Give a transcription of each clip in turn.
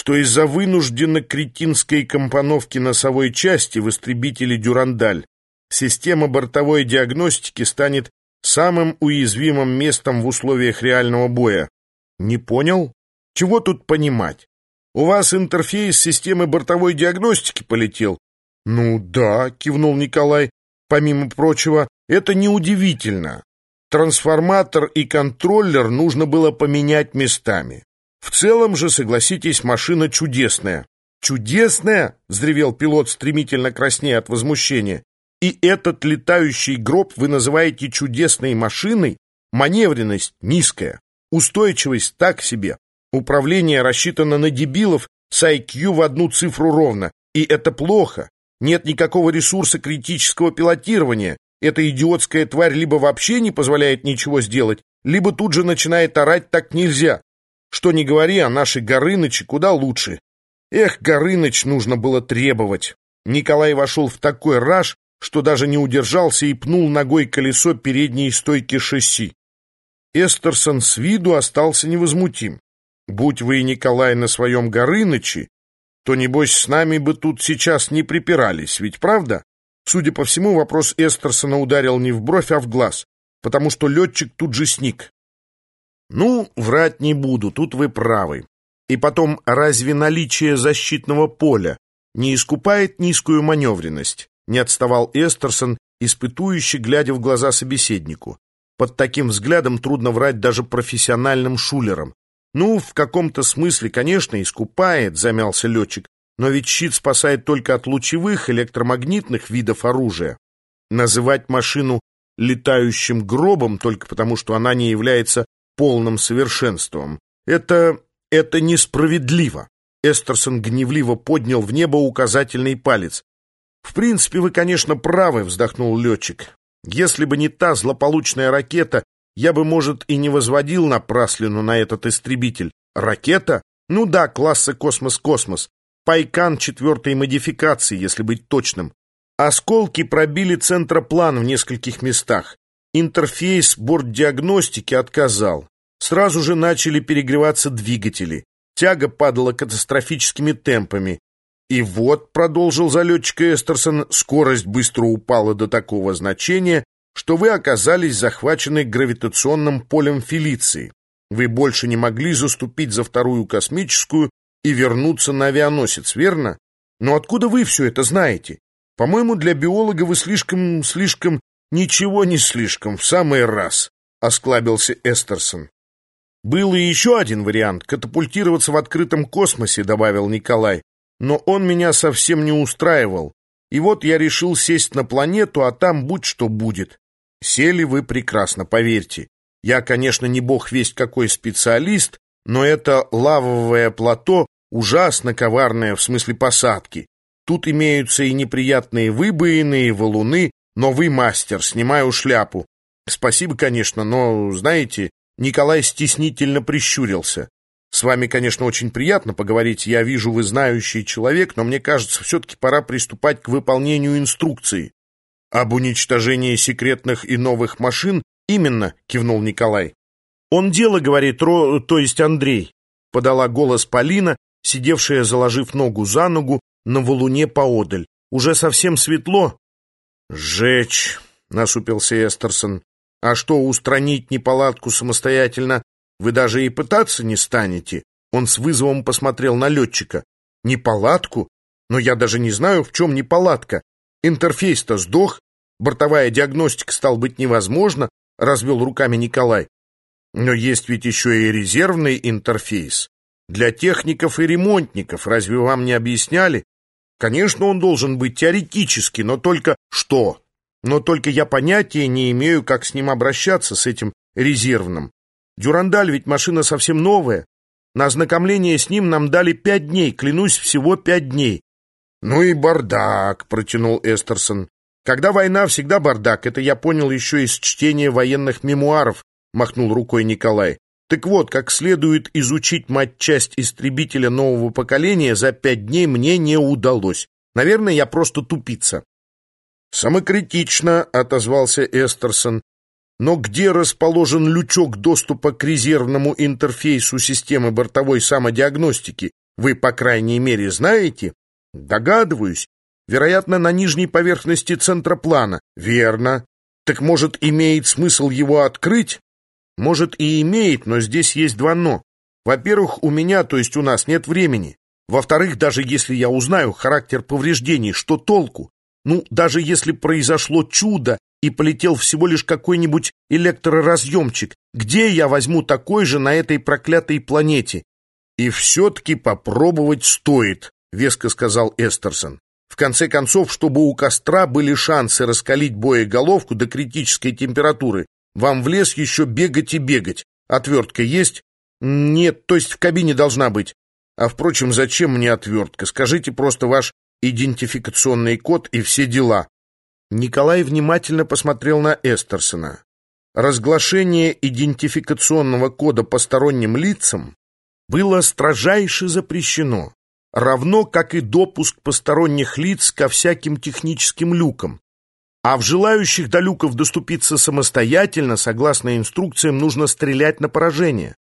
что из-за вынужденно кретинской компоновки носовой части в истребителе «Дюрандаль» система бортовой диагностики станет самым уязвимым местом в условиях реального боя. Не понял? Чего тут понимать? У вас интерфейс системы бортовой диагностики полетел? Ну да, кивнул Николай. Помимо прочего, это неудивительно. Трансформатор и контроллер нужно было поменять местами. В целом же, согласитесь, машина чудесная. «Чудесная!» — взревел пилот, стремительно краснея от возмущения. «И этот летающий гроб вы называете чудесной машиной? Маневренность низкая, устойчивость так себе. Управление рассчитано на дебилов с IQ в одну цифру ровно. И это плохо. Нет никакого ресурса критического пилотирования. Эта идиотская тварь либо вообще не позволяет ничего сделать, либо тут же начинает орать «так нельзя». Что не говори, а наши Горынычи куда лучше. Эх, Горыныч нужно было требовать. Николай вошел в такой раж, что даже не удержался и пнул ногой колесо передней стойки шасси. Эстерсон с виду остался невозмутим. Будь вы, Николай, на своем Горыныче, то, небось, с нами бы тут сейчас не припирались, ведь правда? Судя по всему, вопрос Эстерсона ударил не в бровь, а в глаз, потому что летчик тут же сник. Ну, врать не буду, тут вы правы. И потом, разве наличие защитного поля не искупает низкую маневренность? Не отставал Эстерсон, испытующе глядя в глаза собеседнику. Под таким взглядом трудно врать даже профессиональным шулерам. Ну, в каком-то смысле, конечно, искупает, замялся летчик, но ведь щит спасает только от лучевых электромагнитных видов оружия. Называть машину летающим гробом только потому, что она не является полным совершенством. Это... это несправедливо. Эстерсон гневливо поднял в небо указательный палец. «В принципе, вы, конечно, правы», — вздохнул летчик. «Если бы не та злополучная ракета, я бы, может, и не возводил напраслину на этот истребитель. Ракета? Ну да, класса «Космос-Космос». Пайкан четвертой модификации, если быть точным. Осколки пробили центроплан в нескольких местах. Интерфейс борт-диагностики отказал. Сразу же начали перегреваться двигатели. Тяга падала катастрофическими темпами. И вот, продолжил залетчик Эстерсон, скорость быстро упала до такого значения, что вы оказались захвачены гравитационным полем Фелиции. Вы больше не могли заступить за вторую космическую и вернуться на авианосец, верно? Но откуда вы все это знаете? По-моему, для биолога вы слишком, слишком «Ничего не слишком, в самый раз», — осклабился Эстерсон. «Был и еще один вариант — катапультироваться в открытом космосе», — добавил Николай. «Но он меня совсем не устраивал. И вот я решил сесть на планету, а там будь что будет. Сели вы прекрасно, поверьте. Я, конечно, не бог весть какой специалист, но это лавовое плато ужасно коварное в смысле посадки. Тут имеются и неприятные выбоины, и валуны, но вы мастер, снимаю шляпу. Спасибо, конечно, но, знаете, Николай стеснительно прищурился. С вами, конечно, очень приятно поговорить. Я вижу, вы знающий человек, но мне кажется, все-таки пора приступать к выполнению инструкции. Об уничтожении секретных и новых машин именно, кивнул Николай. Он дело говорит, Ро, то есть Андрей, подала голос Полина, сидевшая, заложив ногу за ногу, на валуне поодаль. Уже совсем светло, «Сжечь!» — насупился Эстерсон. «А что, устранить неполадку самостоятельно вы даже и пытаться не станете?» Он с вызовом посмотрел на летчика. «Неполадку? Но я даже не знаю, в чем неполадка. Интерфейс-то сдох, бортовая диагностика, стал быть, невозможно», — развел руками Николай. «Но есть ведь еще и резервный интерфейс. Для техников и ремонтников, разве вам не объясняли? Конечно, он должен быть теоретически, но только что? Но только я понятия не имею, как с ним обращаться, с этим резервным. Дюрандаль ведь машина совсем новая. На ознакомление с ним нам дали пять дней, клянусь, всего пять дней. «Ну и бардак», — протянул Эстерсон. «Когда война, всегда бардак. Это я понял еще из чтения военных мемуаров», — махнул рукой Николай. Так вот, как следует изучить матчасть истребителя нового поколения за пять дней мне не удалось. Наверное, я просто тупица. Самокритично отозвался Эстерсон. Но где расположен лючок доступа к резервному интерфейсу системы бортовой самодиагностики? Вы, по крайней мере, знаете? Догадываюсь. Вероятно, на нижней поверхности центроплана. Верно. Так, может, имеет смысл его открыть? Может, и имеет, но здесь есть два «но». Во-первых, у меня, то есть у нас, нет времени. Во-вторых, даже если я узнаю характер повреждений, что толку? Ну, даже если произошло чудо и полетел всего лишь какой-нибудь электроразъемчик, где я возьму такой же на этой проклятой планете? И все-таки попробовать стоит, веско сказал Эстерсон. В конце концов, чтобы у костра были шансы раскалить боеголовку до критической температуры, вам в лес еще бегать и бегать. Отвертка есть? Нет, то есть в кабине должна быть. А, впрочем, зачем мне отвертка? Скажите просто ваш идентификационный код и все дела. Николай внимательно посмотрел на Эстерсона. Разглашение идентификационного кода посторонним лицам было строжайше запрещено, равно как и допуск посторонних лиц ко всяким техническим люкам. А в желающих до люков доступиться самостоятельно, согласно инструкциям, нужно стрелять на поражение.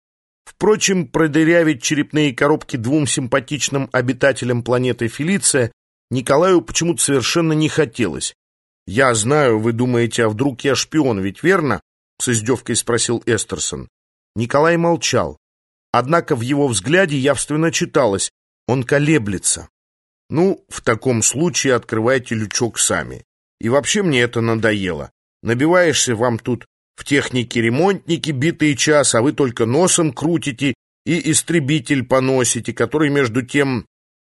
Впрочем, продырявить черепные коробки двум симпатичным обитателям планеты Фелиция Николаю почему-то совершенно не хотелось. «Я знаю, вы думаете, а вдруг я шпион, ведь верно?» — с издевкой спросил Эстерсон. Николай молчал. Однако в его взгляде явственно читалось. Он колеблется. «Ну, в таком случае открывайте лючок сами. И вообще мне это надоело. Набиваешься вам тут в технике ремонтники битый час, а вы только носом крутите и истребитель поносите, который между тем...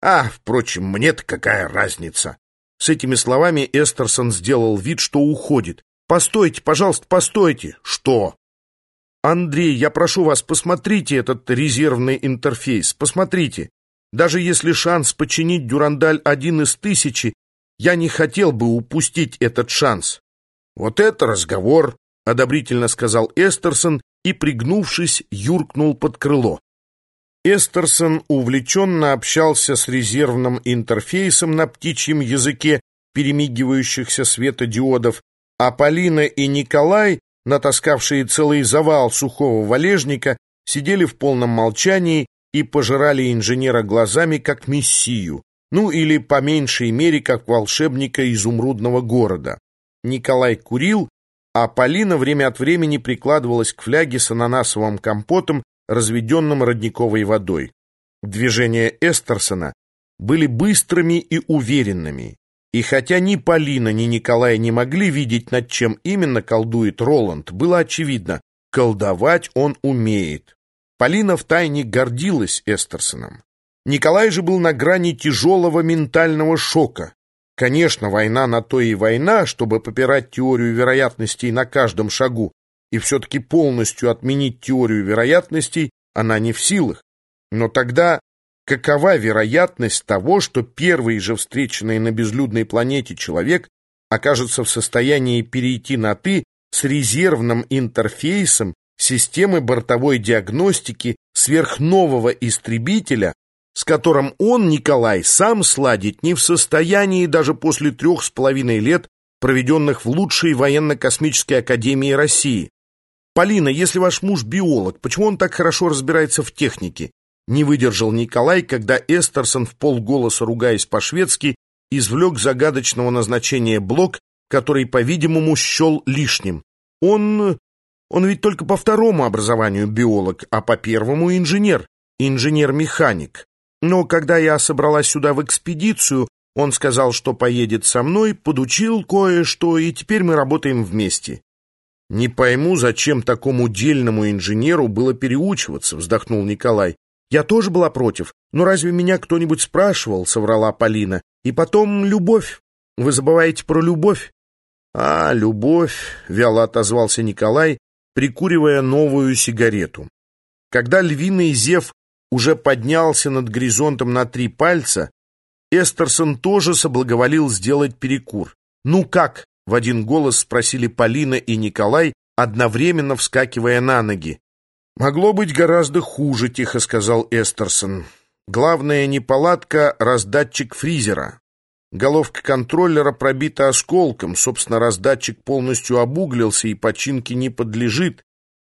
А, впрочем, мне-то какая разница? С этими словами Эстерсон сделал вид, что уходит. «Постойте, пожалуйста, постойте!» «Что?» «Андрей, я прошу вас, посмотрите этот резервный интерфейс, посмотрите. Даже если шанс починить Дюрандаль один из тысячи, я не хотел бы упустить этот шанс». «Вот это разговор!» — одобрительно сказал Эстерсон и, пригнувшись, юркнул под крыло. Эстерсон увлеченно общался с резервным интерфейсом на птичьем языке перемигивающихся светодиодов, а Полина и Николай, натаскавшие целый завал сухого валежника, сидели в полном молчании и пожирали инженера глазами как мессию, ну или по меньшей мере как волшебника изумрудного города. Николай курил, а Полина время от времени прикладывалась к фляге с ананасовым компотом разведенным родниковой водой. Движения Эстерсона были быстрыми и уверенными, и хотя ни Полина, ни Николай не могли видеть, над чем именно колдует Роланд, было очевидно, колдовать он умеет. Полина втайне гордилась Эстерсоном. Николай же был на грани тяжелого ментального шока. Конечно, война на то и война, чтобы попирать теорию вероятностей на каждом шагу, и все-таки полностью отменить теорию вероятностей она не в силах. Но тогда какова вероятность того, что первый же встреченный на безлюдной планете человек окажется в состоянии перейти на «ты» с резервным интерфейсом системы бортовой диагностики сверхнового истребителя, с которым он, Николай, сам сладить не в состоянии даже после трех с половиной лет, проведенных в лучшей военно-космической академии России. «Полина, если ваш муж биолог, почему он так хорошо разбирается в технике?» Не выдержал Николай, когда Эстерсон в полголоса, ругаясь по-шведски, извлек загадочного назначения блок, который, по-видимому, счел лишним. Он... он ведь только по второму образованию биолог, а по первому инженер, инженер-механик. Но когда я собралась сюда в экспедицию, он сказал, что поедет со мной, подучил кое-что, и теперь мы работаем вместе. «Не пойму, зачем такому дельному инженеру было переучиваться», — вздохнул Николай. «Я тоже была против, но разве меня кто-нибудь спрашивал?» — соврала Полина. «И потом любовь. Вы забываете про любовь?» «А, любовь», — вяло отозвался Николай, прикуривая новую сигарету. Когда львиный зев уже поднялся над горизонтом на три пальца, Эстерсон тоже соблаговолил сделать перекур. «Ну как?» В один голос спросили Полина и Николай, одновременно вскакивая на ноги. «Могло быть гораздо хуже», — тихо сказал Эстерсон. «Главная неполадка — раздатчик фризера. Головка контроллера пробита осколком, собственно, раздатчик полностью обуглился и починке не подлежит.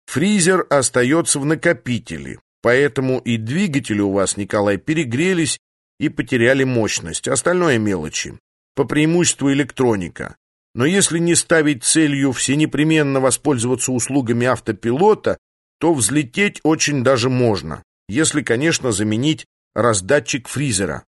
Фризер остается в накопителе. Поэтому и двигатели у вас, Николай, перегрелись и потеряли мощность. Остальное мелочи. По преимуществу электроника. Но если не ставить целью всенепременно воспользоваться услугами автопилота, то взлететь очень даже можно, если, конечно, заменить раздатчик фризера.